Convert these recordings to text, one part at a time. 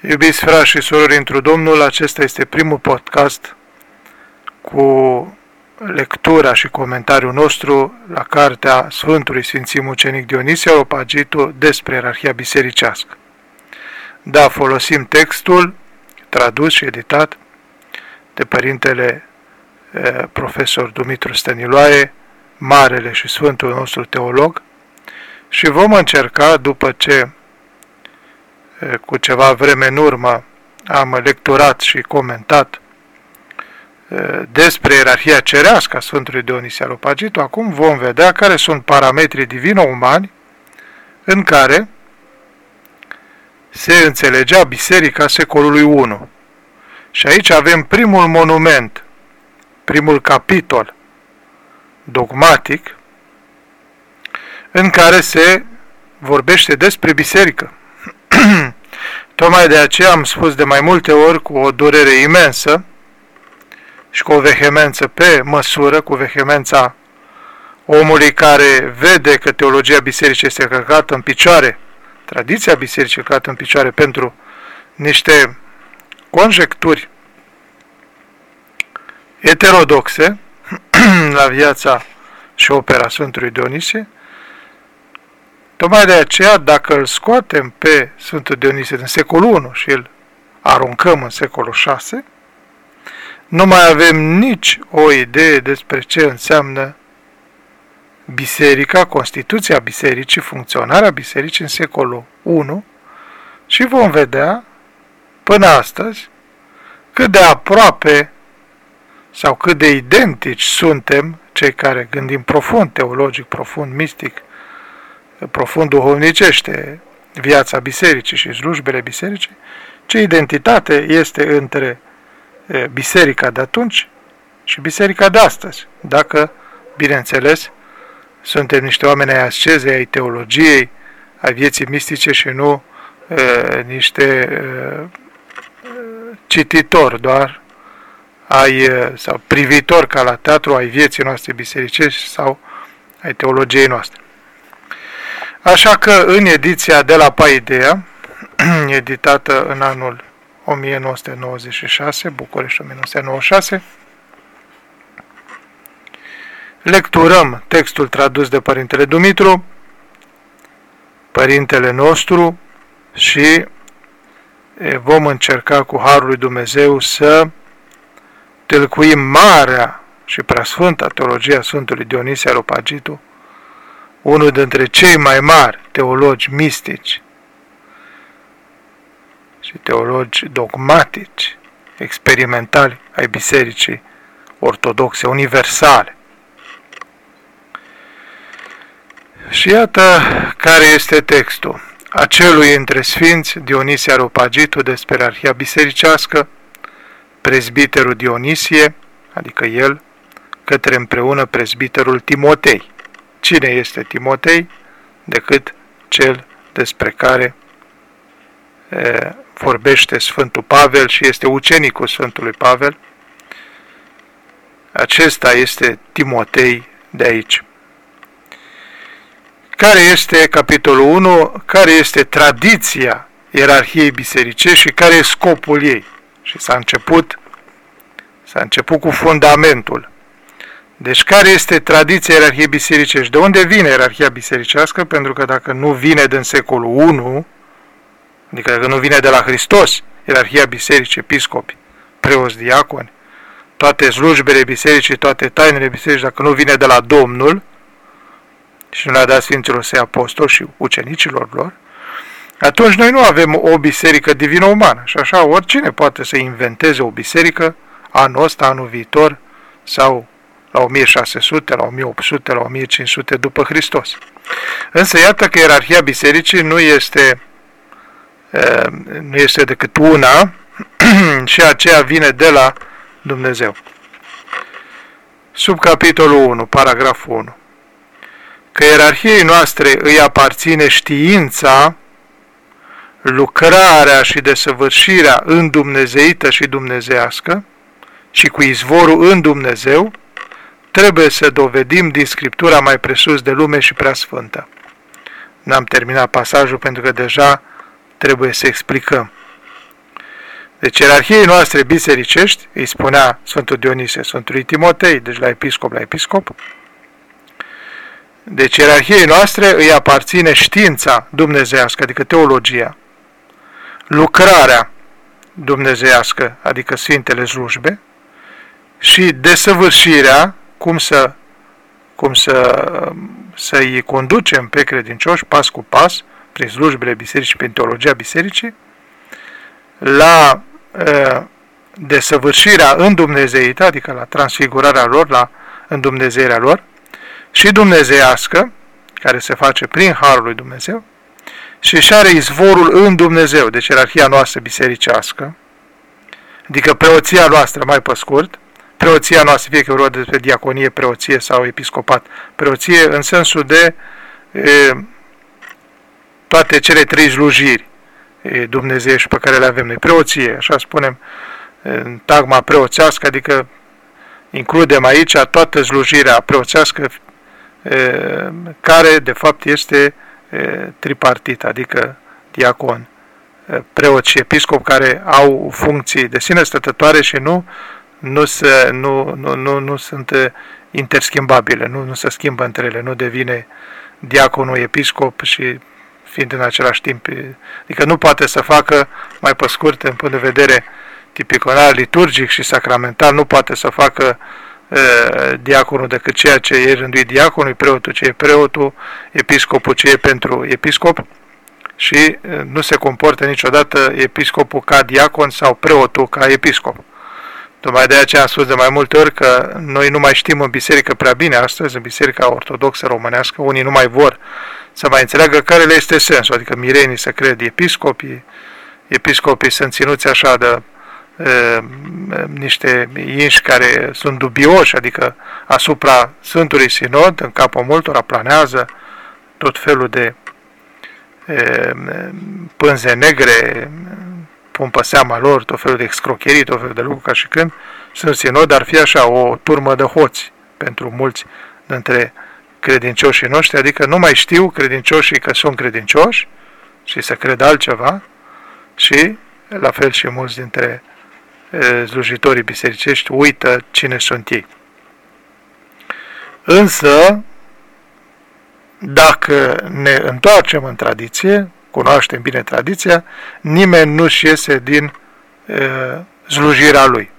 Iubiți frați și surori întru Domnul, acesta este primul podcast cu lectura și comentariul nostru la cartea Sfântului Sfinții Mucenic Dionisie Opagitu despre ierarhia bisericească. Da, folosim textul tradus și editat de părintele eh, profesor Dumitru Stăniloae, marele și sfântul nostru teolog, și vom încerca, după ce cu ceva vreme în urmă am lecturat și comentat despre ierarhia cerească a Sfântului Dionisie Alopagitu, acum vom vedea care sunt parametrii divino-umani în care se înțelegea biserica secolului I. Și aici avem primul monument, primul capitol dogmatic în care se vorbește despre biserică. Tocmai de aceea am spus de mai multe ori cu o durere imensă și cu o vehemență pe măsură, cu vehemența omului care vede că teologia bisericii este căcată în picioare, tradiția bisericii căcată în picioare pentru niște conjecturi heterodoxe la viața și opera Sfântului Dionisie, Tocmai de aceea, dacă îl scoatem pe Sfântul Dionisie din secolul I și îl aruncăm în secolul 6, nu mai avem nici o idee despre ce înseamnă biserica, Constituția bisericii, funcționarea bisericii în secolul I și vom vedea până astăzi cât de aproape sau cât de identici suntem cei care gândim profund, teologic, profund, mistic, profund duhovnicește viața bisericii și slujbele bisericii, ce identitate este între biserica de atunci și biserica de astăzi. Dacă, bineînțeles, suntem niște oameni ai ascezei, ai teologiei, ai vieții mistice și nu e, niște e, cititori doar, ai, sau privitor ca la teatru ai vieții noastre bisericești sau ai teologiei noastre. Așa că în ediția de la Paidea, editată în anul 1996, București 1996, lecturăm textul tradus de Părintele Dumitru, Părintele nostru și vom încerca cu Harul lui Dumnezeu să tâlcuim marea și preasfânta teologia Sfântului Dionisie Aropagitu, unul dintre cei mai mari teologi mistici și teologi dogmatici, experimentali ai bisericii ortodoxe, universale. Și iată care este textul. Acelui între sfinți, Dionisia Aropagitu despre arhia bisericească, prezbiterul Dionisie, adică el, către împreună prezbiterul Timotei. Cine este Timotei decât cel despre care e, vorbește Sfântul Pavel și este ucenicul Sfântului Pavel? Acesta este Timotei de aici. Care este capitolul 1? Care este tradiția ierarhiei bisericești și care e scopul ei? Și s-a început, s-a început cu fundamentul. Deci care este tradiția ierarhiei bisericești? De unde vine ierarhia bisericească? Pentru că dacă nu vine din secolul I, adică dacă nu vine de la Hristos, ierarhia bisericii, episcopi, preoți, diaconi, toate slujbele bisericii, toate tainele bisericii, dacă nu vine de la Domnul și nu le-a dat Sfinților Săi Apostoli și ucenicilor lor, atunci noi nu avem o biserică divină-umană. Și așa oricine poate să inventeze o biserică anul ăsta, anul viitor sau la 1600, la 1800, la 1500 după Hristos. Însă iată că ierarhia bisericii nu este, nu este decât una și aceea vine de la Dumnezeu. Sub capitolul 1, paragraful 1. Că ierarhiei noastre îi aparține știința, lucrarea și desăvârșirea în Dumnezeită și dumnezească și cu izvorul în Dumnezeu, trebuie să dovedim din Scriptura mai presus de lume și prea sfântă. N-am terminat pasajul pentru că deja trebuie să explicăm. Deci ierarhiei noastre bisericești, îi spunea Sfântul Dionisie Sfântului Timotei, deci la episcop, la episcop, deci ierarhiei noastre îi aparține știința dumnezească, adică teologia, lucrarea dumnezeiască, adică Sfintele slujbe, și desăvârșirea, cum să, cum să, să-i conducem pe credincioși pas cu pas, prin slujbele bisericii, prin teologia bisericii, la uh, desăvârșirea în Dumnezeită, adică la transfigurarea lor, la îndumnezeirea lor, și dumnezeiască, care se face prin Harul lui Dumnezeu, și și are izvorul în Dumnezeu, deci ierarhia noastră bisericească, adică preoția noastră, mai pe scurt, preoția noastră, fie că vorba despre diaconie, preoție sau episcopat, preoție în sensul de e, toate cele trei slujiri dumnezeiești pe care le avem noi. Preoție, așa spunem, în tagma preoțească, adică includem aici toată slujirea preoțească care de fapt este tripartit, adică diacon, preot și episcop care au funcții de sine stătătoare și nu, nu, se, nu, nu, nu, nu sunt interschimbabile, nu, nu se schimbă între ele, nu devine diaconul episcop și fiind în același timp, adică nu poate să facă, mai pe scurt, în punct de vedere tipiconal, liturgic și sacramental, nu poate să facă diaconul decât ceea ce e rânduit diaconul, preotul ce e preotul, episcopul ce e pentru episcop și nu se comportă niciodată episcopul ca diacon sau preotul ca episcop. Tocmai de aceea am spus de mai multe ori că noi nu mai știm în biserică prea bine astăzi, în biserica ortodoxă românească, unii nu mai vor să mai înțeleagă care le este sensul, adică mirenii să cred episcopii, episcopii sunt ținuți așa de niște inși care sunt dubioși, adică asupra Sfântului Sinod, în capul multora planează tot felul de e, pânze negre, pun pe seama lor tot felul de excrocherii, tot felul de lucruri, ca și când sunt Sinod ar fi așa o turmă de hoți pentru mulți dintre credincioșii noștri, adică nu mai știu credincioșii că sunt credincioși și să cred altceva și la fel și mulți dintre slujitorii bisericești uită cine sunt ei. Însă, dacă ne întoarcem în tradiție, cunoaștem bine tradiția, nimeni nu-și iese din e, slujirea lui.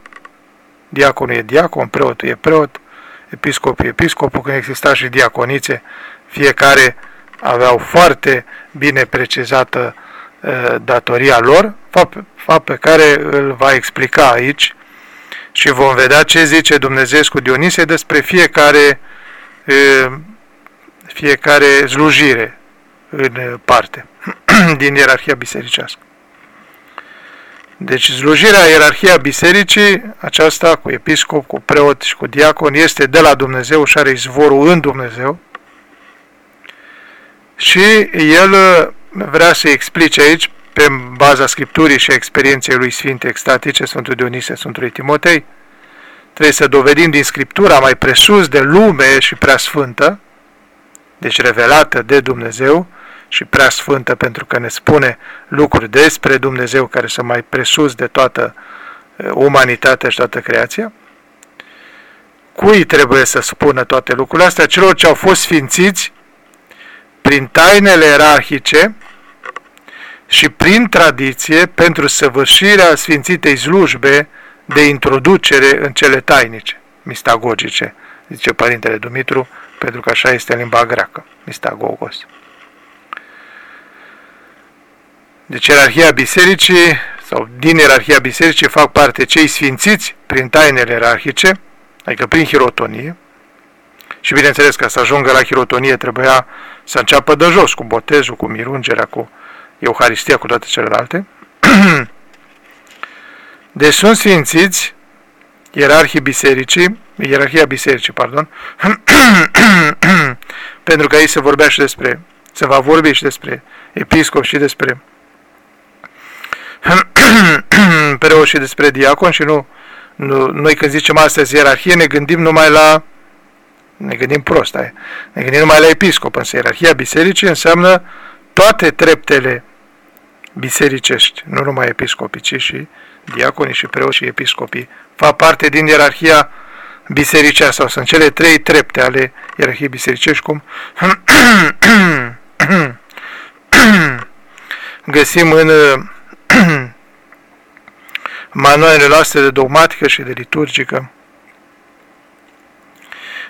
Diaconul e diacon, preotul e preot, episcopul e episcopul, când exista și diaconițe, fiecare aveau foarte bine precizată datoria lor, fapt, fapt pe care îl va explica aici. Și vom vedea ce zice Dumnezeu cu Dionisie despre fiecare, fiecare slujire în parte din ierarhia bisericească. Deci slujirea, ierarhia bisericii, aceasta cu episcop, cu preot și cu diacon, este de la Dumnezeu și are izvorul în Dumnezeu. Și el vrea să explice aici pe baza Scripturii și experienței lui Sfinte Extatice, Sfântul Dionise, Sfântului Timotei, trebuie să dovedim din Scriptura mai presus de lume și prea sfântă, deci revelată de Dumnezeu și prea sfântă pentru că ne spune lucruri despre Dumnezeu care sunt mai presus de toată umanitatea și toată creația, cui trebuie să spună toate lucrurile astea? Celor ce au fost sfințiți prin tainele ierarhice și prin tradiție pentru săvârșirea sfințitei slujbe de introducere în cele tainice, mistagogice, zice Părintele Dumitru, pentru că așa este în limba greacă, mistagogos. Deci ierarhia bisericii, sau din ierarhia bisericii fac parte cei sfințiți prin tainele ierarhice, adică prin hirotonie, și bineînțeles că să ajungă la hirotonie trebuia să înceapă de jos, cu botezul, cu mirungerea, cu Euharistia cu toate celelalte. deci sunt sfințiți ierarhii bisericii, ierarhia bisericii, pardon, pentru că aici se vorbea și despre, se va vorbi și despre episcop și despre preot și despre diacon și nu, nu, noi când zicem astăzi ierarhie ne gândim numai la ne gândim prost, aia. ne gândim numai la episcop, însă ierarhia bisericii înseamnă toate treptele bisericești, nu numai episcopii, ci și diaconii și preoți și episcopii, fac parte din ierarhia bisericească, sau sunt cele trei trepte ale ierarhiei bisericești, cum găsim în manualele noastre de dogmatică și de liturgică.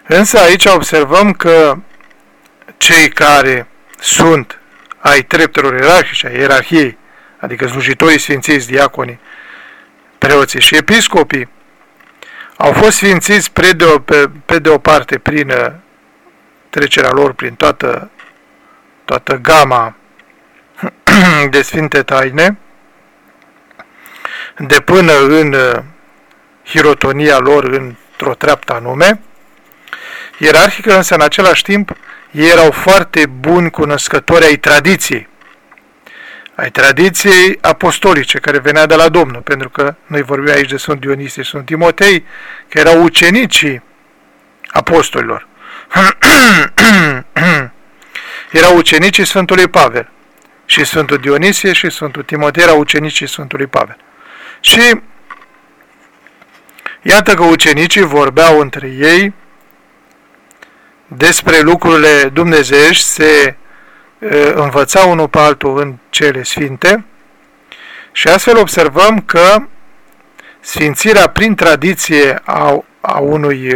Însă aici observăm că cei care sunt ai treptelor ierarhice, a ierarhiei, adică slujitorii sfințiți, diaconii, preoții și episcopii, au fost sfințiți pe de o, pe, pe de o parte prin uh, trecerea lor prin toată, toată gama de sfinte taine, de până în uh, hirotonia lor într-o treaptă anume, ierarhică însă în același timp ei erau foarte buni cunoscători ai tradiției, ai tradiției apostolice care venea de la Domnul, pentru că noi vorbim aici de Sfânt Dionisie și Sfânt Timotei, că erau ucenicii apostolilor. erau ucenicii Sfântului Pavel. Și Sfântul Dionisie și Sfântul Timotei erau ucenicii Sfântului Pavel. Și iată că ucenicii vorbeau între ei despre lucrurile dumnezeiești, se învăța unul pe altul în cele sfinte. Și astfel observăm că sfințirea prin tradiție a, a unui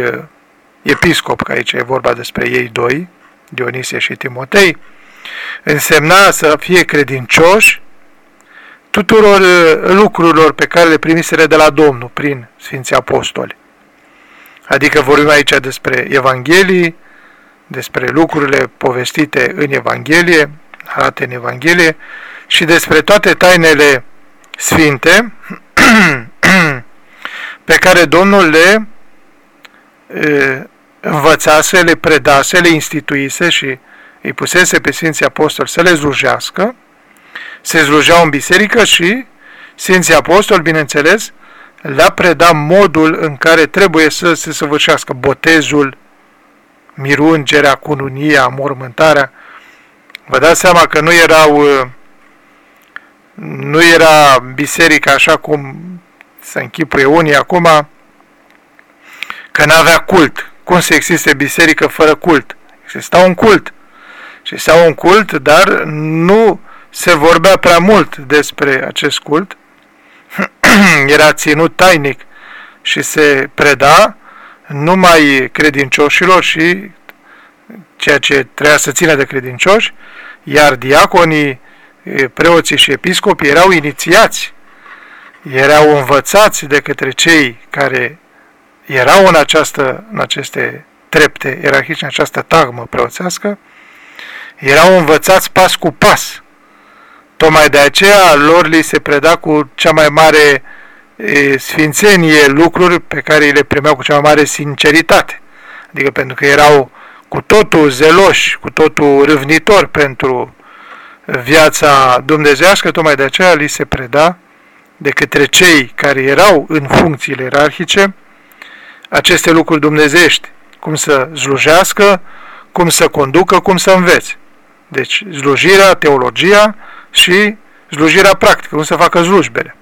episcop, că aici e vorba despre ei doi, Dionisie și Timotei, însemna să fie credincioși tuturor lucrurilor pe care le primiseră de la Domnul prin Sfinții Apostoli. Adică vorbim aici despre Evanghelii, despre lucrurile povestite în Evanghelie, arate în Evanghelie, și despre toate tainele sfinte pe care Domnul le învățase, le predase, le instituise și îi pusese pe Sfinții Apostoli să le slujească, se slujeau în biserică și Sfinții Apostoli, bineînțeles, le-a predat modul în care trebuie să se săvârșească botezul, mirungerea, cununia, mormântarea. Vă dați seama că nu erau uh, nu era biserica așa cum se închipuie unii acum, că n-avea cult. Cum să existe biserică fără cult? Exista un cult. Și exista un cult, dar nu se vorbea prea mult despre acest cult. era ținut tainic și se preda numai credincioșilor și ceea ce trebuia să țină de credincioși, iar diaconii, preoții și episcopii erau inițiați, erau învățați de către cei care erau în, această, în aceste trepte ierarhice, în această tagmă preoțească, erau învățați pas cu pas. Tocmai de aceea lor li se preda cu cea mai mare sfințenie lucruri pe care le primeau cu cea mai mare sinceritate. Adică pentru că erau cu totul zeloși, cu totul râvnitori pentru viața dumnezească, tocmai de aceea li se preda de către cei care erau în funcțiile ierarhice aceste lucruri dumnezeiești, cum să slujească, cum să conducă, cum să învețe. Deci slujirea, teologia și slujirea practică, cum să facă slujbele.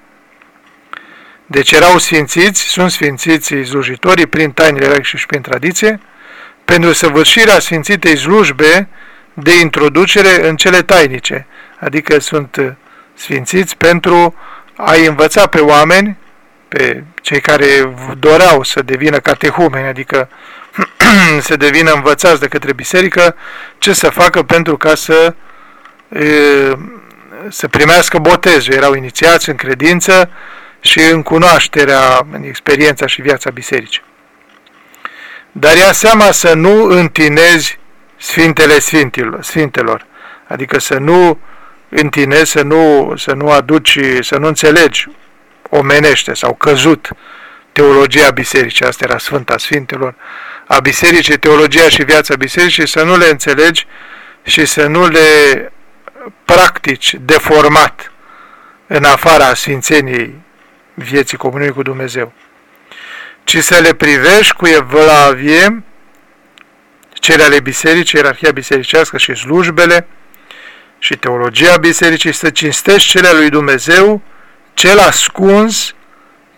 Deci erau sfințiți, sunt sfințiți slujitorii prin tainele și prin tradiție, pentru săvârșirea sfințitei slujbe de introducere în cele tainice, adică sunt sfințiți pentru a învăța pe oameni, pe cei care doreau să devină catehumeni, adică să devină învățați de către biserică, ce să facă pentru ca să să primească botezul. Erau inițiați în credință și în cunoașterea, în experiența și viața bisericii. Dar ia seama să nu întinezi Sfintele Sfintilor, Sfintelor, adică să nu întinezi, să nu, să nu aduci, să nu înțelegi omenește sau căzut teologia bisericii, asta era Sfânta Sfintelor, a bisericii, teologia și viața bisericii, să nu le înțelegi și să nu le practici deformat în afara sfințeniei vieții comunii cu Dumnezeu ci să le privești cu evlavie cele ale bisericii, ierarhia bisericească și slujbele, și teologia bisericii să cinstești cele lui Dumnezeu, cel ascuns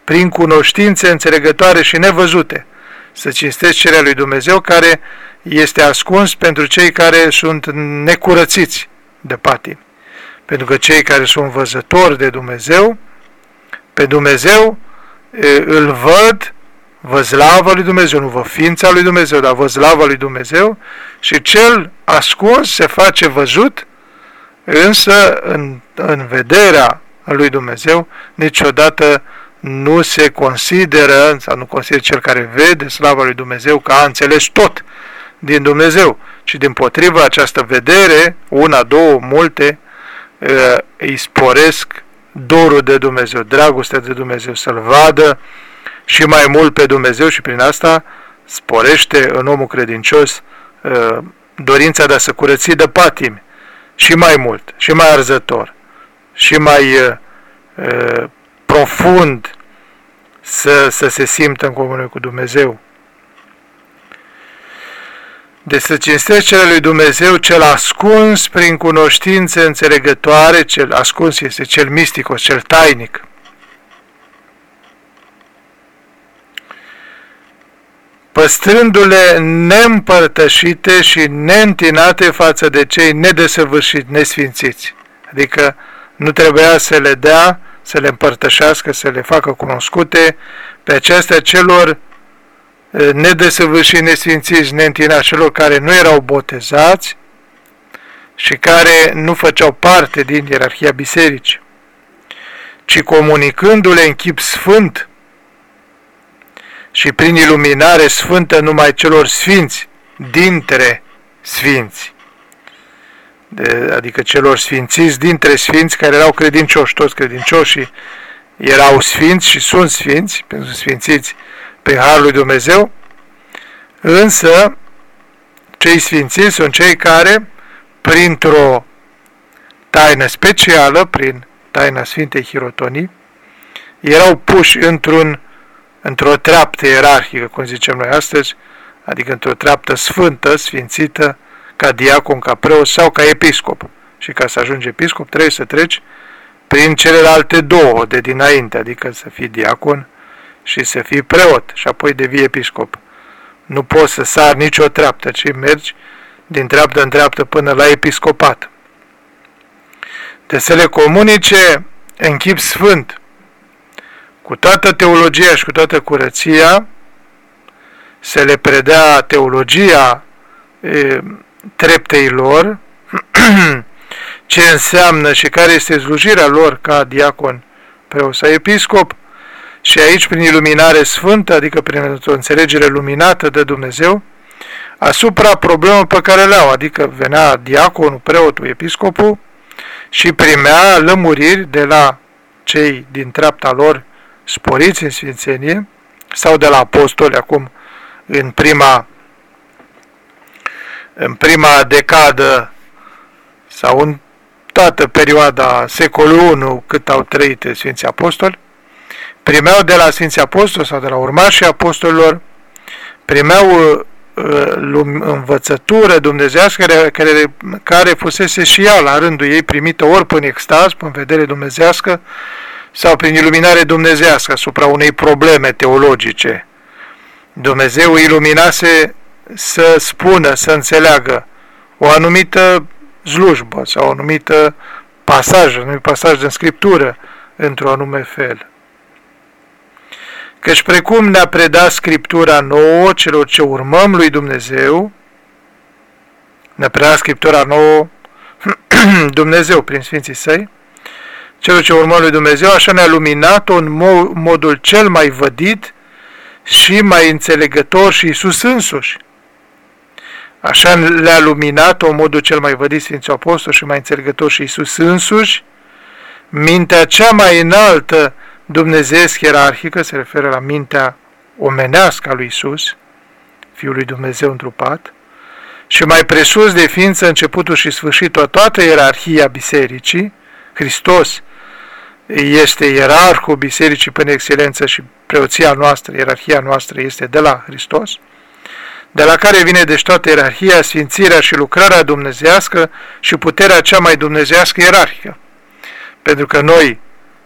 prin cunoștințe înțelegătoare și nevăzute. Să cinstești cele lui Dumnezeu care este ascuns pentru cei care sunt necurățiți de patim. Pentru că cei care sunt văzători de Dumnezeu, pe Dumnezeu îl văd, vă slavă lui Dumnezeu, nu vă ființa lui Dumnezeu, dar vă slavă lui Dumnezeu și cel ascuns se face văzut, însă în, în vederea lui Dumnezeu niciodată nu se consideră, sau nu consideră cel care vede slava lui Dumnezeu că a înțeles tot din Dumnezeu, ci din potrivă această vedere, una, două, multe, îi sporesc dorul de Dumnezeu, dragostea de Dumnezeu, să-L vadă și mai mult pe Dumnezeu și prin asta sporește în omul credincios dorința de a se curăți de patimi și mai mult, și mai arzător, și mai uh, profund să, să se simtă în comuniune cu Dumnezeu. De să cinstești cele lui Dumnezeu, cel ascuns prin cunoștințe înțelegătoare, cel ascuns este cel misticos, cel tainic. păstrându-le neîmpărtășite și neîntinate față de cei nedesăvârșiți, nesfințiți. Adică nu trebuia să le dea, să le împărtășească, să le facă cunoscute pe acestea celor nedesăvârșiți, nesfințiți, neîntinați, celor care nu erau botezați și care nu făceau parte din ierarhia bisericii, ci comunicându-le în chip sfânt, și prin iluminare sfântă numai celor sfinți dintre sfinți. De, adică celor sfințiți dintre sfinți care erau credincioși, toți credincioșii erau sfinți și sunt sfinți, pentru sfințiți pe Harul lui Dumnezeu, însă cei sfințiți sunt cei care, printr-o taină specială, prin taina Sfintei Hirotonii, erau puși într-un într-o treaptă ierarhică, cum zicem noi astăzi, adică într-o treaptă sfântă, sfințită, ca diacon, ca preot sau ca episcop. Și ca să ajungi episcop trebuie să treci prin celelalte două de dinainte, adică să fii diacon și să fii preot și apoi devii episcop. Nu poți să sari nicio treaptă, ci mergi din treaptă în treaptă până la episcopat. De să le comunice în chip sfânt, cu toată teologia și cu toată curăția, să le predea teologia e, treptei lor, ce înseamnă și care este slujirea lor ca diacon, preot sau episcop, și aici prin iluminare sfântă, adică prin o înțelegere luminată de Dumnezeu, asupra problemelor pe care le au, adică venea diaconul, preotul, episcopul și primea lămuriri de la cei din treapta lor sporiți în sfințenie sau de la apostoli acum în prima în prima decadă sau în toată perioada secolului I cât au trăit Sfinții Apostoli, primeau de la Sfinții Apostoli sau de la urmașii apostolilor, primeau uh, învățătură dumnezească care, care, care fusese și ea la rândul ei primită ori până extaz, până vedere dumnezească, sau prin iluminare dumnezească asupra unei probleme teologice. Dumnezeu iluminase să spună, să înțeleagă o anumită slujbă sau o anumită pasaj, un anumit pasaj din Scriptură într-un anume fel. Căci precum ne-a predat Scriptura nouă celor ce urmăm lui Dumnezeu, ne-a predat Scriptura nouă Dumnezeu prin Sfinții Săi, celul ce urmă lui Dumnezeu, așa ne-a luminat-o în modul cel mai vădit și mai înțelegător și Iisus însuși. Așa le-a luminat-o în modul cel mai vădit Sfinții Apostol și mai înțelegător și Iisus însuși, mintea cea mai înaltă dumnezeiesc ierarhică, se referă la mintea omenească a lui Iisus, Fiul lui Dumnezeu întrupat, și mai presus de ființă începutul și sfârșitul toată ierarhia bisericii, Hristos, este ierarhul bisericii până excelență și preoția noastră, ierarhia noastră este de la Hristos. de la care vine deci toată ierarhia, sfințirea și lucrarea dumnezească și puterea cea mai dumnezească ierarhică. Pentru că noi,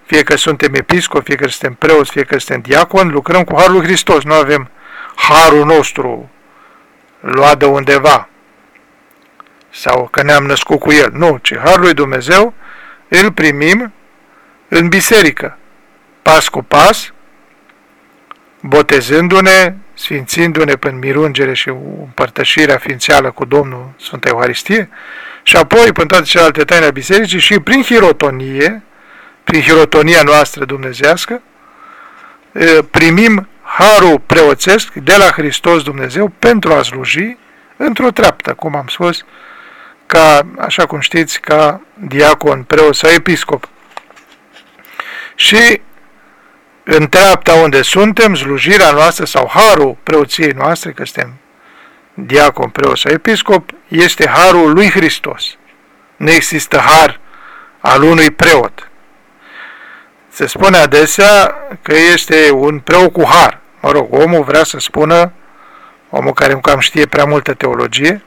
fie că suntem episcopi, fie că suntem preoți, fie că suntem diaconi, lucrăm cu Harul Hristos, nu avem harul nostru luat de undeva sau că ne-am născut cu el. Nu, ci Harul lui Dumnezeu îl primim în biserică, pas cu pas, botezându-ne, sfințindu-ne prin mirungere și împărtășirea ființială cu Domnul Sfânta Euharistie, și apoi prin toate celelalte taine a bisericii și prin hirotonie, prin hirotonia noastră dumnezească, primim harul preoțesc de la Hristos Dumnezeu pentru a sluji într-o treaptă, cum am spus, ca, așa cum știți, ca diacon, preot sau episcop. Și în treapta unde suntem, slujirea noastră sau harul preoției noastre, că suntem diacon, preot sau episcop, este harul lui Hristos. Nu există har al unui preot. Se spune adesea că este un preot cu har. Mă rog, omul vrea să spună, omul care nu cam știe prea multă teologie,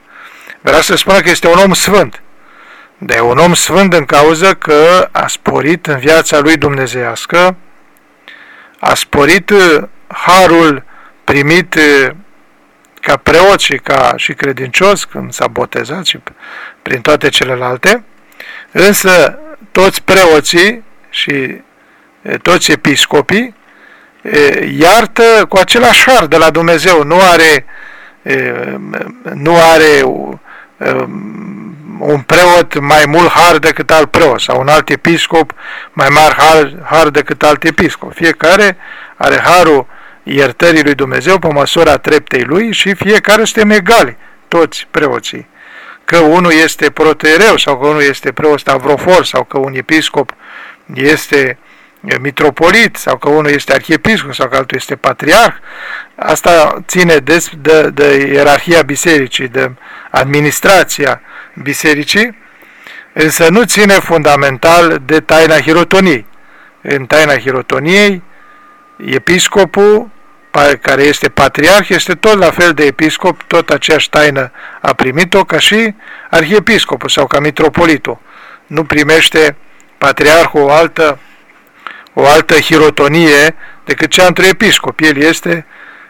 vrea să spună că este un om sfânt. Dar e un om sfânt în cauza că a sporit în viața lui dumnezeiască, a sporit uh, harul primit uh, ca preot și ca și credincios când s-a botezat și prin toate celelalte, însă toți preoții și uh, toți episcopii iartă cu același har de la Dumnezeu, nu are nu are un preot mai mult har decât alt preot sau un alt episcop mai mare har, har decât alt episcop. Fiecare are harul iertării lui Dumnezeu pe măsura treptei lui și fiecare suntem egali, toți preoții. Că unul este protereu sau că unul este preot stavrofor sau că un episcop este mitropolit sau că unul este arhiepiscop sau că altul este patriarh, asta ține de, de, de ierarhia bisericii, de administrația bisericii, însă nu ține fundamental de taina hirotoniei. În taina hirotoniei, episcopul, care este patriarh, este tot la fel de episcop, tot aceeași taină a primit-o ca și arhiepiscopul sau ca mitropolitul. Nu primește patriarhul o altă, o altă hirotonie decât cea între episcop. El este,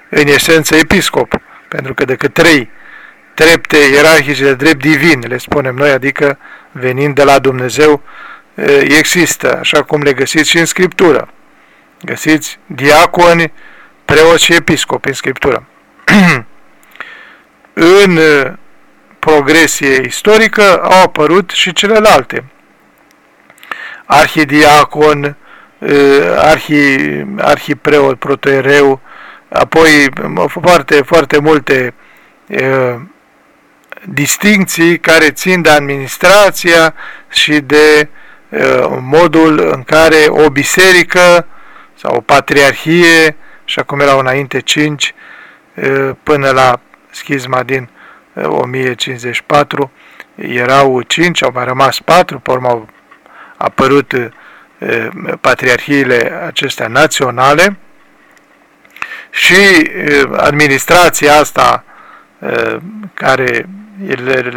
în esență, episcop, pentru că decât trei trepte ierarhice de drept divin, le spunem noi, adică venind de la Dumnezeu, există, așa cum le găsiți și în Scriptură. Găsiți diaconi, preoți și episcopi în Scriptură. în progresie istorică au apărut și celelalte. Arhidiacon, arhi, arhipreot, protoereu, apoi foarte, foarte multe distinții care țin de administrația și de uh, modul în care o biserică sau o patriarhie, și acum erau înainte cinci, uh, până la schizma din uh, 1054, erau cinci, au mai rămas patru, pe urmă au apărut uh, patriarhiile acestea naționale și uh, administrația asta uh, care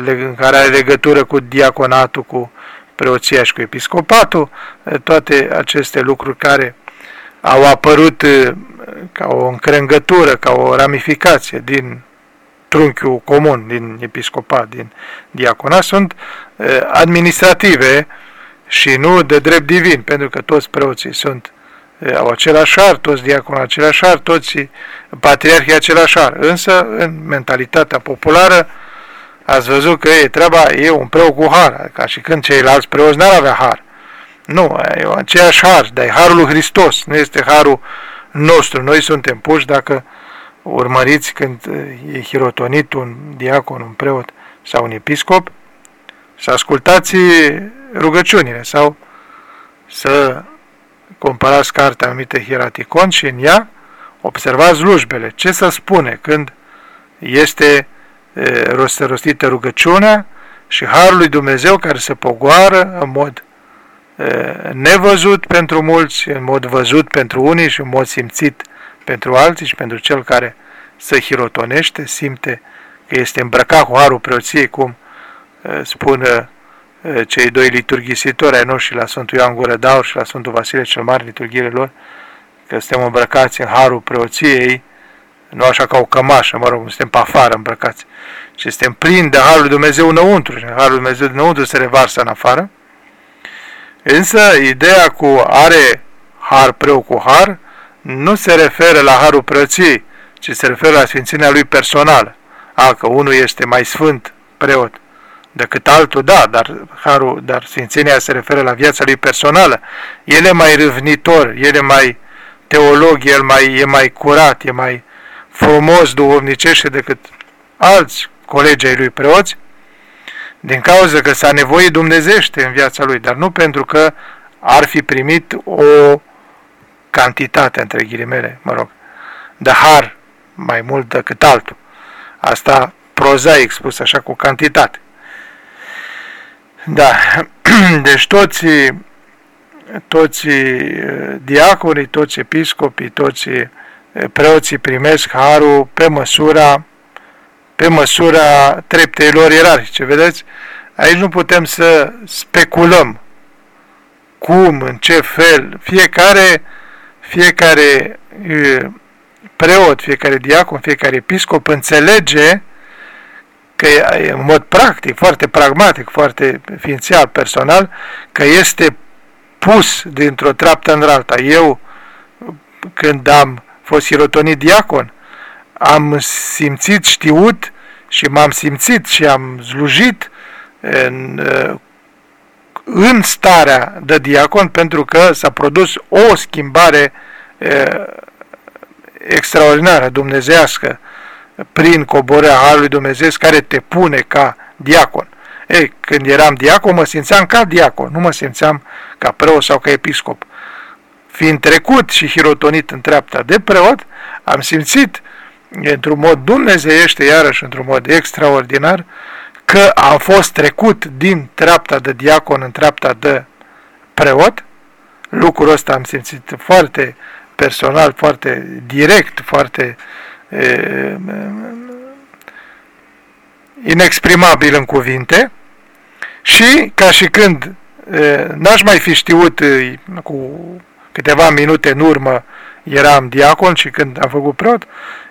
în care are legătură cu diaconatul, cu preoția și cu episcopatul, toate aceste lucruri care au apărut ca o încrengătură, ca o ramificație din trunchiul comun, din episcopat, din diaconat, sunt administrative și nu de drept divin, pentru că toți preoții sunt au același ar, toți diaconii același ar, toți patriarhii același ar. Însă, în mentalitatea populară, ați văzut că e treaba, e un preot cu har, ca și când ceilalți preoți n-ar avea har. Nu, e aceeași har, dar e harul lui Hristos, nu este harul nostru. Noi suntem puși dacă urmăriți când e hirotonit un diacon, un preot sau un episcop, să ascultați rugăciunile sau să comparați cartea numită Hieraticon și în ea observați slujbele. Ce să spune când este rostită rugăciunea și Harul lui Dumnezeu care se pogoară în mod nevăzut pentru mulți, în mod văzut pentru unii și în mod simțit pentru alții și pentru cel care să hirotonește, simte că este îmbrăcat cu harul preoției, cum uh, spun uh, cei doi liturghisitori ai noștri la Sfântul Ioan Gură Daur și la Sfântul Vasile cel Mare, liturghiile lor, că suntem îmbrăcați în harul preoției, nu așa ca o cămașă, mă rog, suntem pe afară îmbrăcați, ci suntem plini de harul lui Dumnezeu înăuntru și harul lui Dumnezeu înăuntru se revarsă în afară. Însă, ideea cu are har preu cu har nu se referă la harul preoției, ci se referă la sfințenia lui personală. A, că unul este mai sfânt preot decât altul, da, dar, harul, dar sfințenia se referă la viața lui personală. El e mai râvnitor, el e mai teolog, el mai, e mai curat, e mai frumos duhovnicește decât alți colegi ai lui preoți, din cauza că s-a nevoie dumnezește în viața lui, dar nu pentru că ar fi primit o cantitate, între ghilimele, mă rog, de har mai mult decât altul. Asta prozaic spus așa cu cantitate. Da, deci toți, toți uh, diaconii, toți episcopii, toți uh, preoții primesc harul pe măsura pe măsura treptei lor ierarhice. Vedeți? Aici nu putem să speculăm cum, în ce fel, fiecare, fiecare preot, fiecare diacon, fiecare episcop înțelege că în mod practic, foarte pragmatic, foarte ființial, personal, că este pus dintr-o treaptă în alta. Eu, când am fost sirotonit diacon, am simțit, știut și m-am simțit și am slujit în, în starea de diacon pentru că s-a produs o schimbare extraordinară, dumnezească, prin coborârea Harului Dumnezeu care te pune ca diacon. Ei, când eram diacon, mă simțeam ca diacon, nu mă simțeam ca preot sau ca episcop. Fiind trecut și hirotonit în treapta de preot, am simțit într-un mod dumnezeiește, iarăși într-un mod extraordinar, că am fost trecut din treapta de diacon în treapta de preot. Lucrul ăsta am simțit foarte personal, foarte direct, foarte e, inexprimabil în cuvinte și ca și când n-aș mai fi știut e, cu câteva minute în urmă eram diacon și când am făcut preot,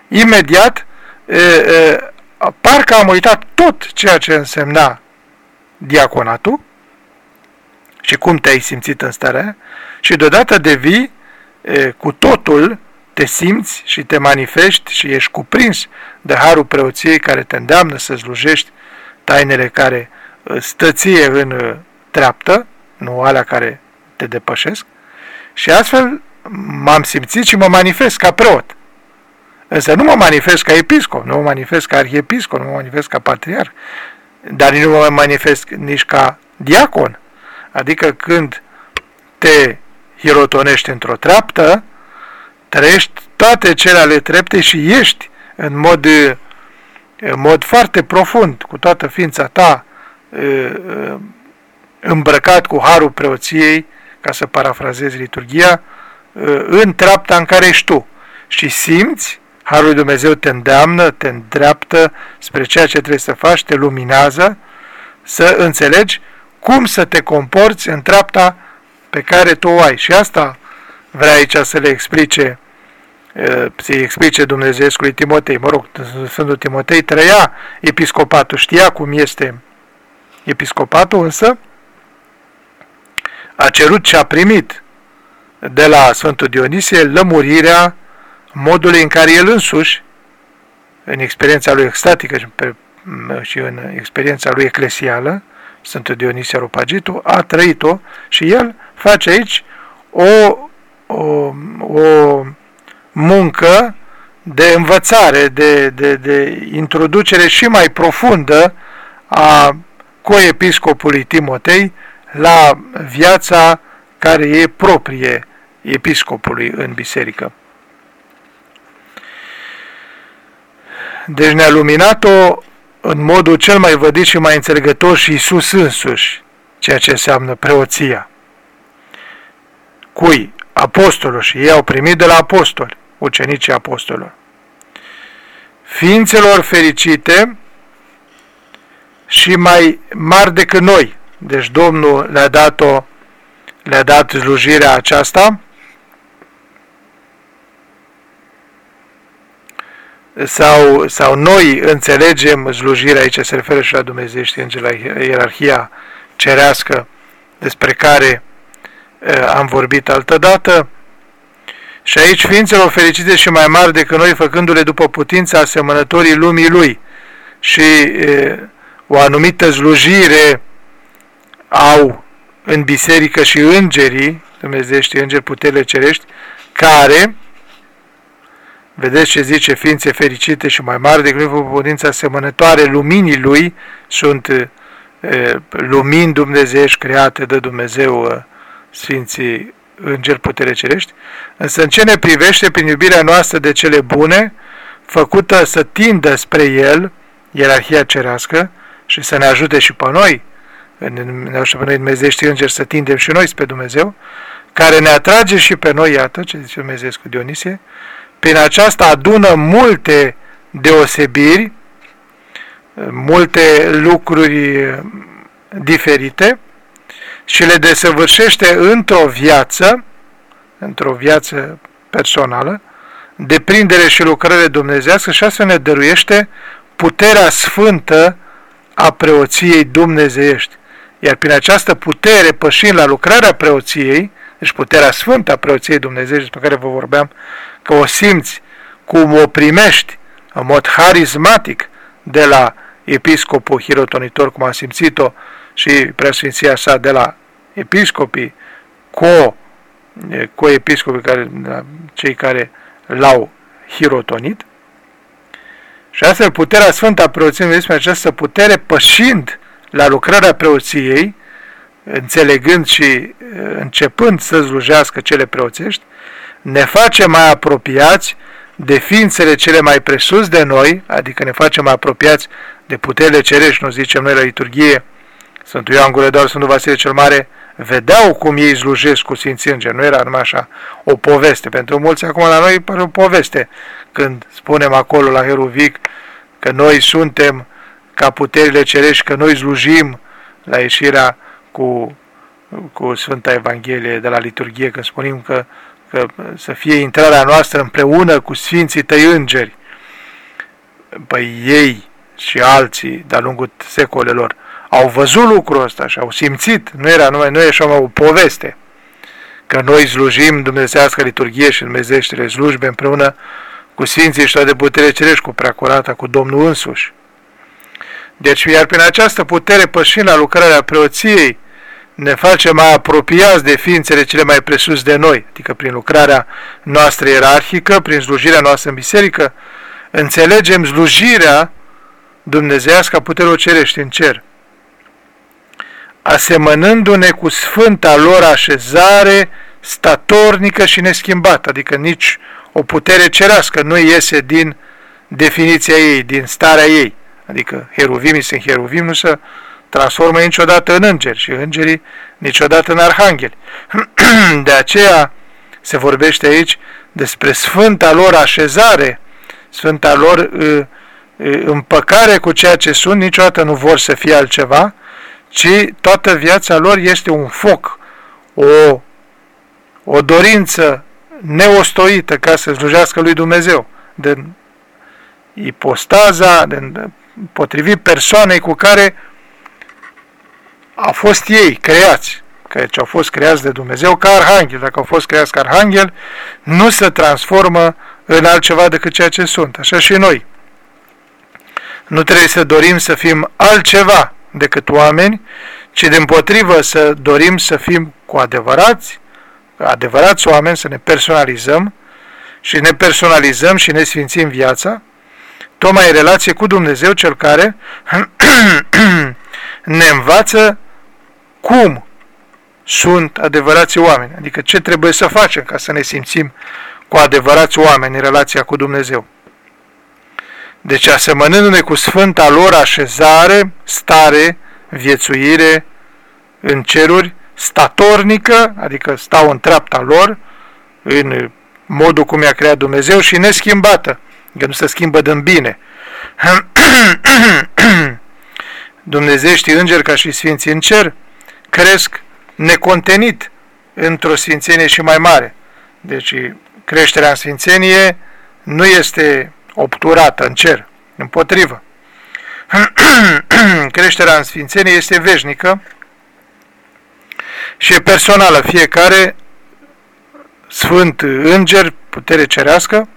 imediat e, e, parcă am uitat tot ceea ce însemna diaconatul și cum te-ai simțit în starea și deodată devii e, cu totul te simți și te manifesti și ești cuprins de harul preoției care te îndeamnă să slujești tainele care stă ție în treaptă, nu alea care te depășesc, și astfel m-am simțit și mă manifest ca preot. Însă nu mă manifest ca episcop, nu mă manifest ca arhiepiscop, nu mă manifest ca patriarh, dar nu mă manifest nici ca diacon. Adică când te hirotonești într-o treaptă, trăiești toate cele ale treptei și ești în mod, în mod foarte profund, cu toată ființa ta, îmbrăcat cu harul preoției, ca să parafrazezi liturgia, în treapta în care ești tu. Și simți Harul lui Dumnezeu te îndeamnă, te îndreaptă spre ceea ce trebuie să faci, te luminează, să înțelegi cum să te comporți în treapta pe care tu o ai. Și asta vrea aici să le explice să-i explice Dumnezeescului Timotei. Mă rog, Sfântul Timotei trăia episcopatul, știa cum este episcopatul, însă a cerut și a primit de la Sfântul Dionisie lămurirea modului în care el însuși, în experiența lui extatică și, pe, și în experiența lui eclesială, Sfântul Dionisie Ropagitu, a trăit-o și el face aici o, o, o muncă de învățare, de, de, de introducere și mai profundă a coepiscopului Timotei la viața care e proprie episcopului în biserică. Deci ne-a luminat-o în modul cel mai vădit și mai înțelegător și Iisus însuși, ceea ce înseamnă preoția. Cui? Apostolul și ei au primit de la apostoli, ucenicii apostolilor. ființelor fericite și mai mari decât noi. Deci Domnul le-a dat-o, le-a dat slujirea aceasta sau, sau noi înțelegem slujirea aici se referă și la Dumnezeu științe, la ierarhia cerească despre care uh, am vorbit altădată, și aici ființelor fericite și mai mari decât noi, făcându-le după putința asemănătorii lumii lui. Și e, o anumită slujire au în biserică și îngerii, Dumnezeu știe îngeri puterile cerești, care, vedeți ce zice, ființe fericite și mai mari decât noi, după putința asemănătoare luminii lui, sunt e, lumini dumnezeiești create de Dumnezeu Sfinții îngeri putere cerești, însă în ce ne privește prin iubirea noastră de cele bune, făcută să tindă spre El, ierarhia cerească, și să ne ajute și pe noi, ne ajute pe noi Dumnezeu știe îngeri să tindem și noi spre Dumnezeu, care ne atrage și pe noi, iată ce zice Dumnezeu cu Dionisie, prin aceasta adună multe deosebiri, multe lucruri diferite, și le desăvârșește într-o viață, într-o viață personală, deprindere și lucrare dumnezească și astfel ne dăruiește puterea sfântă a preoției dumnezeiești. Iar prin această putere, pășind la lucrarea preoției, deci puterea sfântă a preoției dumnezeiești despre care vă vorbeam, că o simți cum o primești în mod harismatic de la episcopul hirotonitor, cum a simțit-o și preasfinția sa de la episcopii, co, co-episcopii, care, cei care l-au hirotonit, și astfel puterea Sfântă a preoției, despre această putere, pășind la lucrarea preoției, înțelegând și începând să slujească cele preoțești, ne face mai apropiați de ființele cele mai presus de noi, adică ne face mai apropiați de puterile cerești, nu zicem noi la liturghie, Sfântul Ioan Gură doar Sfântul Vasile cel Mare, vedeau cum ei slujesc cu Sfinții Îngeri, nu era numai așa o poveste. Pentru mulți acum la noi pare o poveste când spunem acolo la Heruvic că noi suntem ca puterile cerești, că noi slujim la ieșirea cu, cu Sfânta Evanghelie de la liturghie, când spunem că, că să fie intrarea noastră împreună cu Sfinții Tăi Îngeri. Păi ei și alții de-a lungul secolelor au văzut lucrul ăsta și au simțit, nu era numai, nu e așa o poveste, că noi slujim Dumnezească liturghie și Dumnezeieștile slujbe împreună cu Sfinții și toate putere cerești, cu Preacurata, cu Domnul însuși. Deci, iar prin această putere pășind la lucrarea preoției, ne face mai apropiați de ființele cele mai presus de noi, adică prin lucrarea noastră ierarhică, prin slujirea noastră în biserică, înțelegem slujirea dumnezeiască a puterilor cerești în cer asemănându-ne cu sfânta lor așezare statornică și neschimbată, adică nici o putere cerească nu iese din definiția ei, din starea ei. Adică heruvimii sunt heruvim, nu se transformă niciodată în îngeri și îngerii niciodată în arhangheli. De aceea se vorbește aici despre sfânta lor așezare, sfânta lor împăcare cu ceea ce sunt, niciodată nu vor să fie altceva, ci toată viața lor este un foc, o, o dorință neostoită ca să slujească lui Dumnezeu, de ipostaza, de, potrivit persoanei cu care a fost ei creați, ce au fost creați de Dumnezeu ca arhanghel. Dacă au fost creați ca arhanghel, nu se transformă în altceva decât ceea ce sunt. Așa și noi. Nu trebuie să dorim să fim altceva decât oameni, ci din potrivă să dorim să fim cu adevărați, adevărați oameni, să ne personalizăm și ne personalizăm și ne sfințim viața, tocmai în relație cu Dumnezeu, Cel care ne învață cum sunt adevărați oameni, adică ce trebuie să facem ca să ne simțim cu adevărați oameni în relația cu Dumnezeu. Deci asemănându-ne cu sfânta lor așezare, stare, viețuire în ceruri, statornică, adică stau în treapta lor, în modul cum i-a creat Dumnezeu și neschimbată, că nu se schimbă din bine. Dumnezești îngeri ca și sfinții în cer cresc necontenit într-o sfințenie și mai mare. Deci creșterea în sfințenie nu este obturată în cer, împotrivă. creșterea în sfințenie este veșnică și e personală. Fiecare sfânt înger, putere cerească,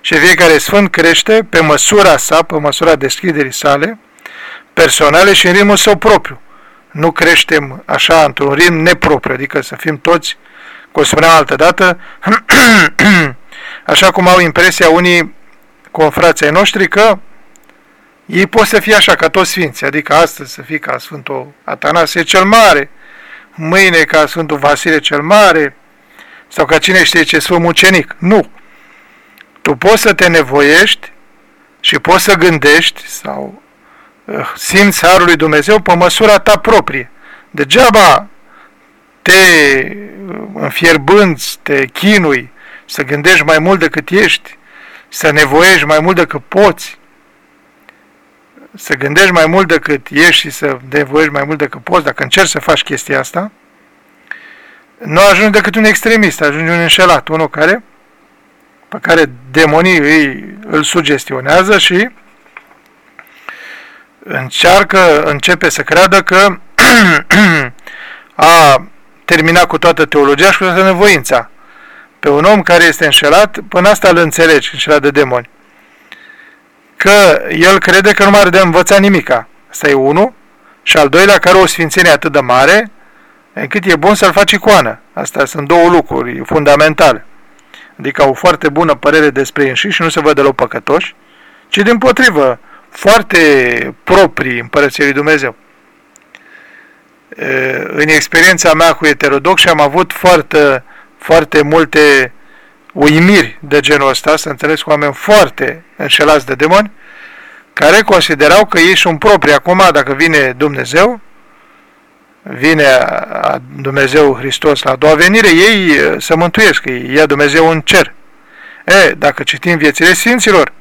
și fiecare sfânt crește pe măsura sa, pe măsura deschiderii sale, personale și în ritmul său propriu. Nu creștem așa într-un ritm nepropriu, adică să fim toți, cum spuneam altă dată, așa cum au impresia unii confrații noștri că ei pot să fie așa ca toți sfinții, adică astăzi să fie ca Sfântul Atanasie cel Mare, mâine ca Sfântul Vasile cel Mare, sau ca cine știe ce Sfânt Mucenic. Nu! Tu poți să te nevoiești și poți să gândești sau uh, simți Harul lui Dumnezeu pe măsura ta proprie. Degeaba te uh, înfierbânți, te chinui, să gândești mai mult decât ești, să nevoiești mai mult decât poți, să gândești mai mult decât ești și să nevoiești mai mult decât poți, dacă încerci să faci chestia asta, nu ajungi decât un extremist, ajungi un înșelat, unul care, pe care demonii îi, îl sugestionează și încearcă, începe să creadă că a terminat cu toată teologia și cu toată nevoința. Pe un om care este înșelat, până asta îl înțelegi, înșelat de demoni. Că el crede că nu mai are de învățat nimica. Asta e unul. Și al doilea, care o sfințenie atât de mare, încât e bun să-l faci icoană. Astea sunt două lucruri fundamentale. Adică au foarte bună părere despre ei și nu se văd deloc păcătoși, ci din potrivă, foarte proprii împărăției lui Dumnezeu. În experiența mea cu eterodoxi am avut foarte, foarte multe uimiri de genul ăsta, să înțeles cu oameni foarte înșelați de demoni, care considerau că ei sunt proprii. Acum, dacă vine Dumnezeu, vine Dumnezeu Hristos la a doua venire, ei să mântuiesc, ei ia Dumnezeu în cer. E, dacă citim viețile Sfinților,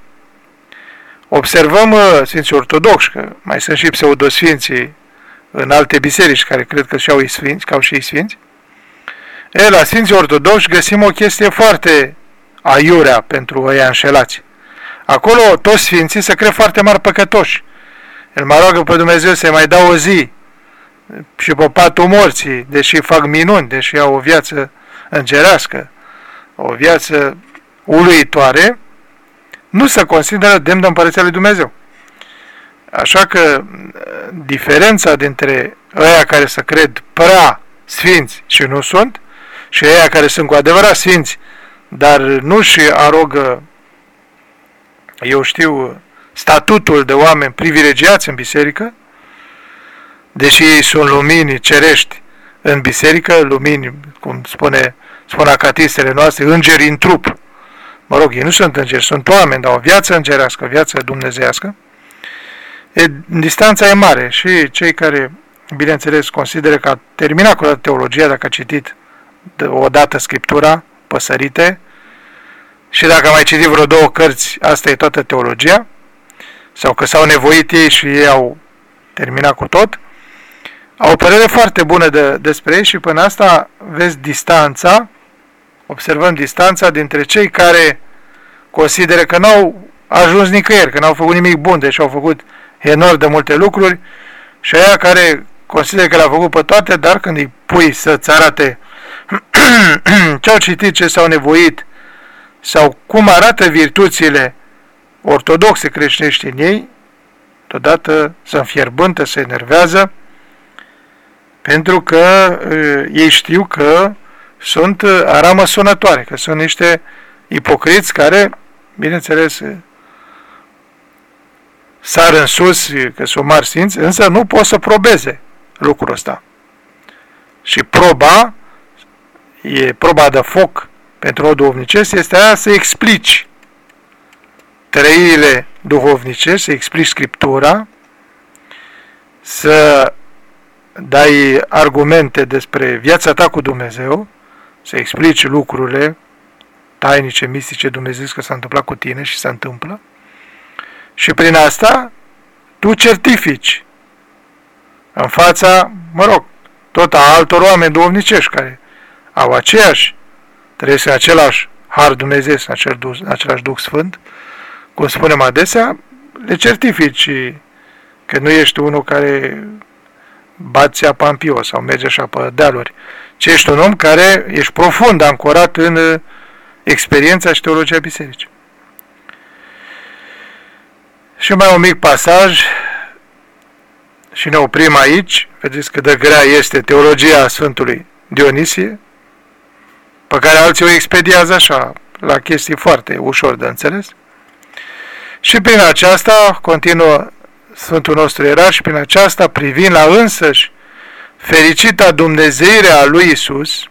observăm Sfinții Ortodoxi, că mai sunt și pseudosfinții în alte biserici care cred că și-au sfinți, că au și ei sfinți, e, la Sfinții Ortodoxi găsim o chestie foarte aiurea pentru ăia înșelați. Acolo toți sfinții se cred foarte mari păcătoși. El mă roagă pe Dumnezeu să-i mai dau o zi și pe patul morții, deși fac minuni, deși au o viață îngerească, o viață uluitoare, nu se consideră demn de împărăția lui Dumnezeu. Așa că diferența dintre ăia care se cred prea sfinți și nu sunt, și ăia care sunt cu adevărat sfinți, dar nu și arogă, eu știu, statutul de oameni privilegiați în biserică, deși ei sunt lumini cerești în biserică, lumini, cum spune, spune acatistele noastre, îngeri în trup. Mă rog, ei nu sunt îngeri, sunt oameni, dar o viață îngerească, o viață dumnezească. E, distanța e mare și cei care, bineînțeles, consideră că a terminat cu teologia, dacă a citit odată Scriptura, păsărite, și dacă a mai citit vreo două cărți, asta e toată teologia, sau că s-au nevoit ei și ei au terminat cu tot, au o părere foarte bună de, despre ei și până asta vezi distanța, observăm distanța dintre cei care consideră că n-au ajuns nicăieri, că n-au făcut nimic bun, deși au făcut enorm de multe lucruri, și aia care consideră că le-au făcut pe toate, dar când îi pui să-ți arate ce au citit, ce s-au nevoit, sau cum arată virtuțile ortodoxe creștinești în ei, totodată se înfierbântă, se enervează, pentru că uh, ei știu că sunt uh, aramă sunătoare, că sunt niște ipocriți care, bineînțeles, sar în sus, că sunt mari sfinți, însă nu pot să probeze lucrul ăsta. Și proba, e proba de foc pentru o duhovnicesc, este aia să explici trăirile duhovnice, să explici Scriptura, să dai argumente despre viața ta cu Dumnezeu, să explici lucrurile tainice, mistice, Dumnezeu că s-a întâmplat cu tine și se întâmplă. Și prin asta tu certifici în fața, mă rog, tot a altor oameni duhovnicești care au aceeași, trăiesc în același har Dumnezeu, în, acel, în același Duh Sfânt, cum spunem adesea, le certifici că nu ești unul care bați apa în pio sau merge așa pe dealuri, ci ești un om care ești profund ancorat în uh, experiența și teologia bisericii. Și mai un mic pasaj și ne oprim aici, vedeți cât de grea este teologia Sfântului Dionisie, pe care alții o expediază așa, la chestii foarte ușor de înțeles. Și prin aceasta, continuă Sfântul nostru era și prin aceasta, privind la însăși fericita Dumnezeirea lui Isus,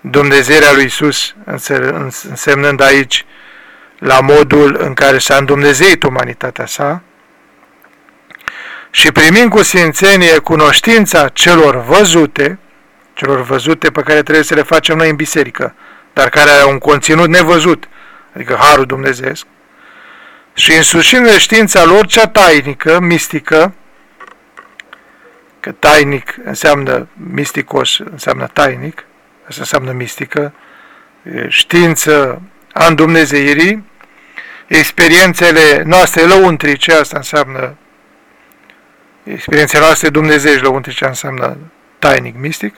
Dumnezeirea lui Isus însemnând aici la modul în care s-a îndumnezeit umanitatea sa, și primind cu sfințenie cunoștința celor văzute, celor văzute pe care trebuie să le facem noi în biserică, dar care au un conținut nevăzut, adică Harul Dumnezeesc, și însușind știința lor cea tainică, mistică, că tainic înseamnă misticos, înseamnă tainic, asta înseamnă mistică, știință a îndumnezeirii, experiențele noastre lăuntrice, asta înseamnă experiențele noastre dumnezeiești lăuntrice, înseamnă tainic, mistic,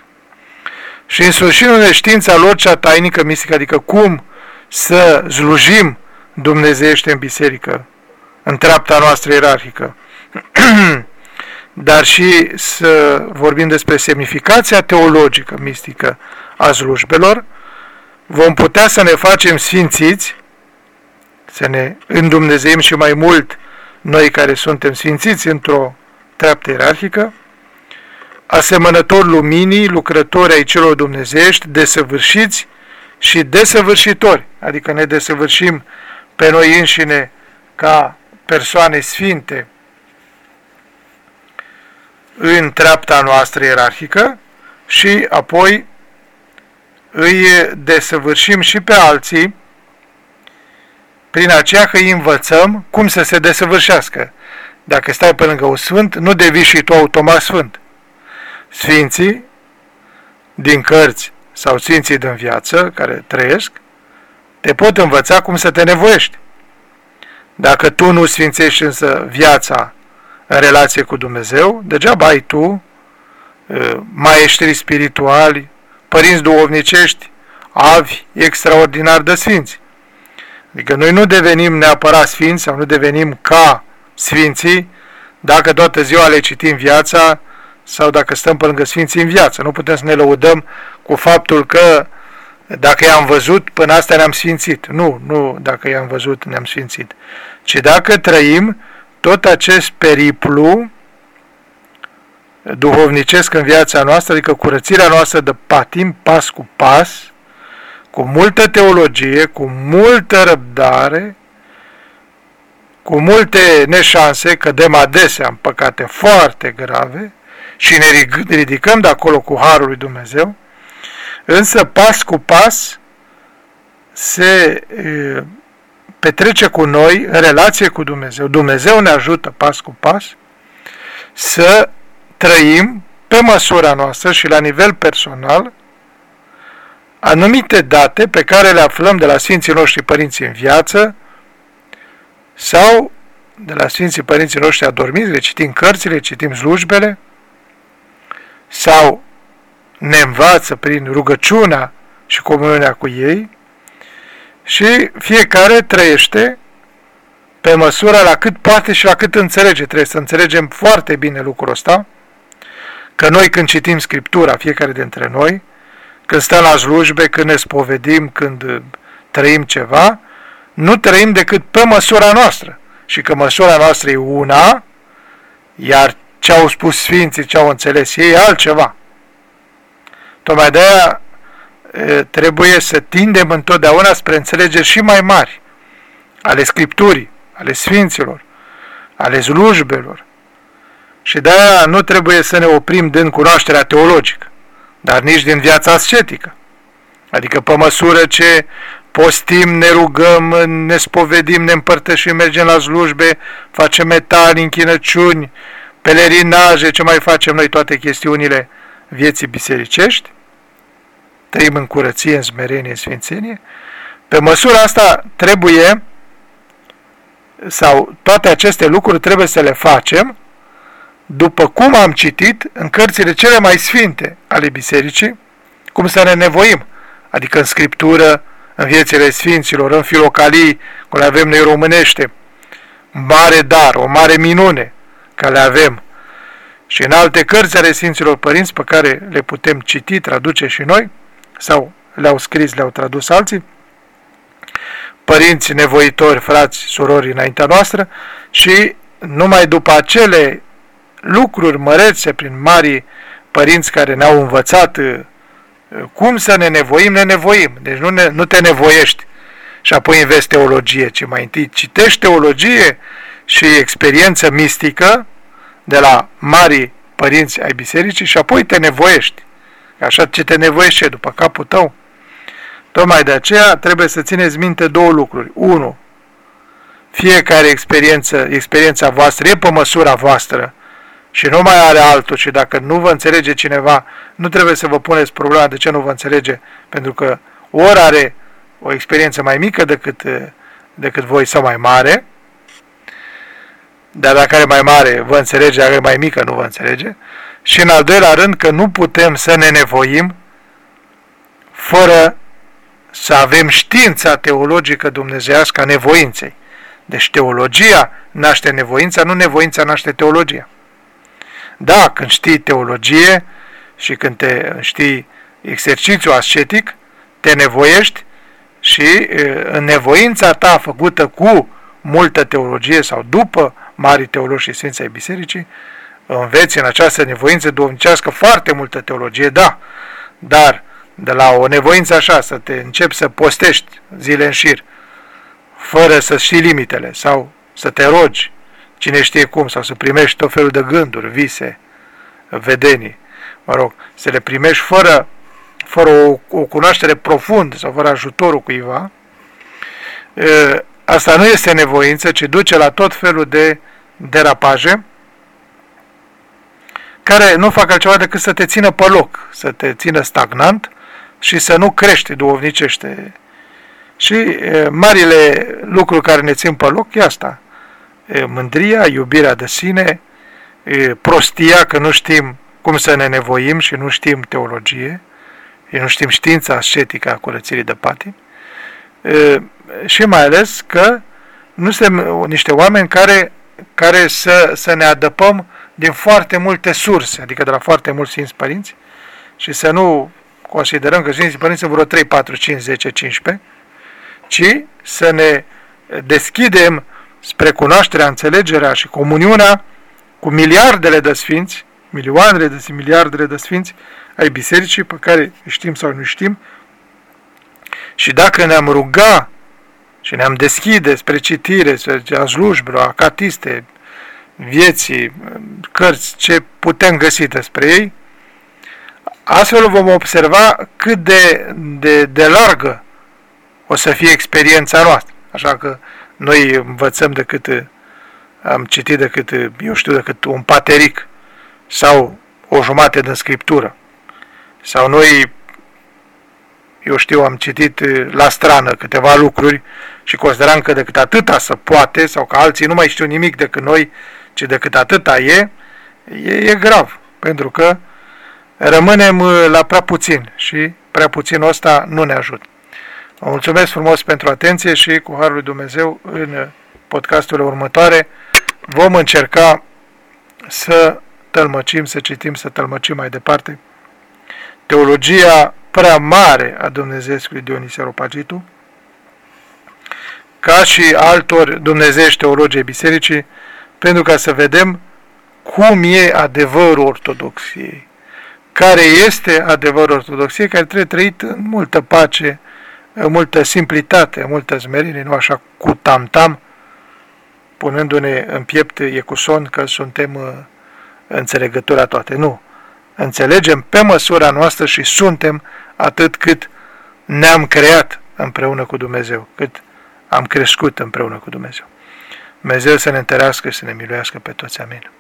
și însușindu-ne știința lor cea tainică, mistică, adică cum să slujim dumnezeiește în biserică, în treapta noastră ierarhică, dar și să vorbim despre semnificația teologică, mistică a slujbelor, vom putea să ne facem sfințiți, să ne îndumnezeim și mai mult noi care suntem sfințiți într-o treaptă ierarhică, asemănător luminii, lucrători ai celor dumnezeiești, desăvârșiți și desăvârșitori, adică ne desăvârșim pe noi înșine ca persoane sfinte în treapta noastră ierarhică și apoi îi desăvârșim și pe alții prin aceea că îi învățăm cum să se desăvârșească. Dacă stai pe lângă un sfânt, nu devii și tu automat sfânt. Sfinții din cărți sau sfinții din viață care trăiesc, te pot învăța cum să te nevoiești. Dacă tu nu sfințești însă viața în relație cu Dumnezeu, degeaba ai tu maestri spirituali, părinți duhovnicești, avi extraordinar de sfinți. Adică noi nu devenim neapărat sfinți sau nu devenim ca sfinții dacă toată ziua le citim viața sau dacă stăm pe lângă sfinții în viață. Nu putem să ne lăudăm cu faptul că dacă i-am văzut, până asta ne-am sfințit. Nu, nu dacă i-am văzut, ne-am sfințit. Ci dacă trăim tot acest periplu duhovnicesc în viața noastră, adică curățirea noastră de patim pas cu pas, cu multă teologie, cu multă răbdare, cu multe neșanse, cădem adesea în păcate foarte grave și ne ridicăm de acolo cu Harul lui Dumnezeu, însă pas cu pas se e, petrece cu noi în relație cu Dumnezeu. Dumnezeu ne ajută pas cu pas să trăim pe măsura noastră și la nivel personal anumite date pe care le aflăm de la Sfinții noștri părinți în viață sau de la Sfinții părinții noștri adormiți, le citim cărțile, citim slujbele sau ne învață prin rugăciunea și comuniunea cu ei și fiecare trăiește pe măsura la cât poate și la cât înțelege. Trebuie să înțelegem foarte bine lucrul ăsta, că noi când citim Scriptura, fiecare dintre noi, când stăm la slujbe, când ne spovedim, când trăim ceva, nu trăim decât pe măsura noastră. Și că măsura noastră e una, iar ce au spus Sfinții, ce au înțeles ei, e altceva. Tocmai de aia trebuie să tindem întotdeauna spre înțelegeri și mai mari ale Scripturii, ale Sfinților, ale slujbelor. Și de aia nu trebuie să ne oprim din cunoașterea teologică, dar nici din viața ascetică. Adică pe măsură ce postim, ne rugăm, ne spovedim, ne împărtășim, mergem la slujbe, facem metani, închinăciuni, pelerinaje, ce mai facem noi, toate chestiunile vieții bisericești, trăim în curăție, în smerenie, în sfințenie, pe măsura asta trebuie, sau toate aceste lucruri trebuie să le facem, după cum am citit în cărțile cele mai sfinte ale bisericii, cum să ne nevoim, adică în scriptură, în viețile sfinților, în filocalii, cum le avem noi românește, mare dar, o mare minune, că le avem, și în alte cărți ale Sfinților Părinți pe care le putem citi, traduce și noi, sau le-au scris, le-au tradus alții, părinți nevoitori, frați, surori înaintea noastră și numai după acele lucruri mărețe prin mari părinți care ne-au învățat uh, cum să ne nevoim, ne nevoim. Deci nu, ne, nu te nevoiești și apoi înveți teologie, ci mai întâi citești teologie și experiență mistică de la mari părinți ai bisericii și apoi te nevoiești. Așa ce te nevoiește după capul tău. Tocmai de aceea trebuie să țineți minte două lucruri. Unu, fiecare experiență, experiența voastră e pe măsura voastră și nu mai are altul și dacă nu vă înțelege cineva, nu trebuie să vă puneți problema de ce nu vă înțelege, pentru că ori are o experiență mai mică decât, decât voi sau mai mare, dar dacă are mai mare, vă înțelege, dacă are mai mică, nu vă înțelege. Și în al doilea rând că nu putem să ne nevoim fără să avem știința teologică dumnezeiască a nevoinței. Deci teologia naște nevoința, nu nevoința naște teologia. Da, când știi teologie și când te știi exercițiul ascetic, te nevoiești și în nevoința ta făcută cu multă teologie sau după mari teologi și sfinți ai bisericii, înveți în această nevoință duhovnicească foarte multă teologie, da, dar de la o nevoință așa, să te începi să postești zile în șir, fără să știi limitele, sau să te rogi, cine știe cum, sau să primești tot felul de gânduri, vise, vedenii, mă rog, să le primești fără, fără o, o cunoaștere profundă sau fără ajutorul cuiva, asta nu este nevoință, ci duce la tot felul de derapaje care nu fac altceva decât să te țină pe loc, să te țină stagnant și să nu crești duhovnicește. Și e, marile lucruri care ne țin pe loc e asta. E, mândria, iubirea de sine, e, prostia că nu știm cum să ne nevoim și nu știm teologie, nu știm știința ascetică a curățirii de patim, e, și mai ales că nu suntem niște oameni care care să, să ne adăpăm din foarte multe surse, adică de la foarte mulți Sfinți Părinți, și să nu considerăm că Sfinții Părinți sunt vreo 3, 4, 5, 10, 15, ci să ne deschidem spre cunoașterea, înțelegerea și comuniunea cu miliardele de Sfinți, milioanele de miliardele de Sfinți ai Bisericii, pe care știm sau nu știm, și dacă ne-am ruga și ne-am deschide spre citire, spre slujbelor, acatiste, vieții, cărți, ce putem găsi despre ei, astfel vom observa cât de, de, de largă o să fie experiența noastră. Așa că noi învățăm decât, am citit decât, eu știu, decât un pateric sau o jumate din scriptură. Sau noi eu știu, am citit la strană câteva lucruri și consideram că decât atâta să poate, sau că alții nu mai știu nimic decât noi, ci decât atâta e, e, e grav, pentru că rămânem la prea puțin și prea puținul ăsta nu ne ajută. Vă mulțumesc frumos pentru atenție și cu Harul lui Dumnezeu în podcasturile următoare vom încerca să tălmăcim, să citim, să tălmăcim mai departe teologia prea mare a Dumnezeului Dionisie Ropagitu, ca și altor dumnezeiești teologii bisericii, pentru ca să vedem cum e adevărul ortodoxiei, care este adevărul ortodoxiei, care trebuie trăit în multă pace, în multă simplitate, în multă smerenie, nu așa cu tam-tam, punându-ne în piept ecuson că suntem uh, înțelegătura toate. Nu înțelegem pe măsura noastră și suntem atât cât ne-am creat împreună cu Dumnezeu, cât am crescut împreună cu Dumnezeu. Dumnezeu să ne întărească și să ne miluiască pe toți. Amin.